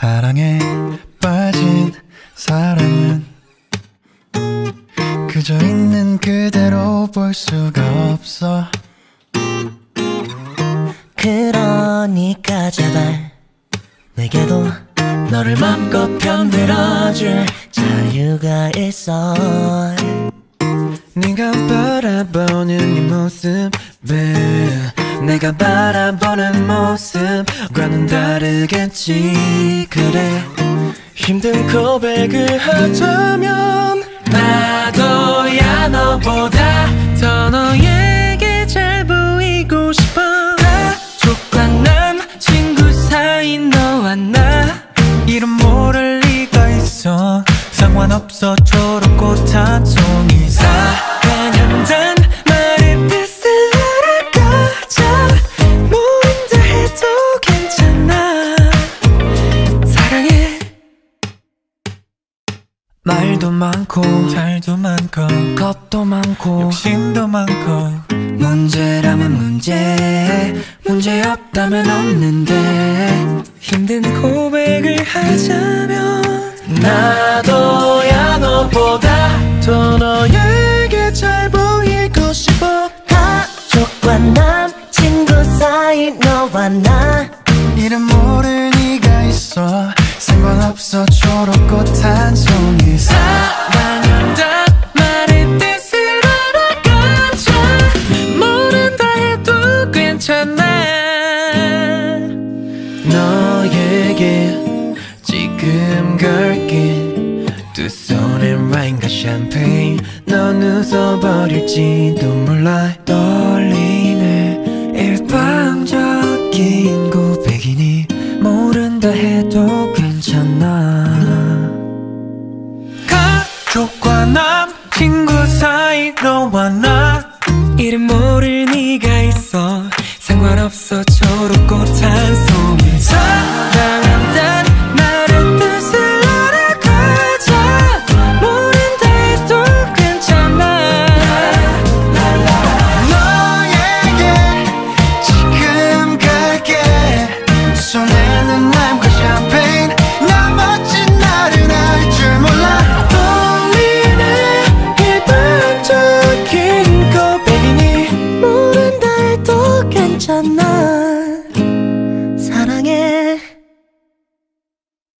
사랑에 빠진 사람은 그저 있는 그대로 볼 수가 없어. 그러니까 제발 내게도 너를 맘껏 편들어줄 자유가 있어. 네가 바라보는 네 모습은 내가 바라보는 모습과는 다르겠지. 그래 힘든 고백을 하자면 나도야 말도 많고 잘도 많고 겁도 많고 욕심도 많고. 문제라면 문제 문제 없다면 없는데. 힘든 고백을 하자면 나도 너에게 지금 걸긴 두 손에 와인과 샴페인. 넌 웃어버릴지도 몰라. 떨리네. 일방적인 고백이니 모른다 해도 괜찮아. 가족과 남 친구 사이 너와 나. 이름 모를 괜찮아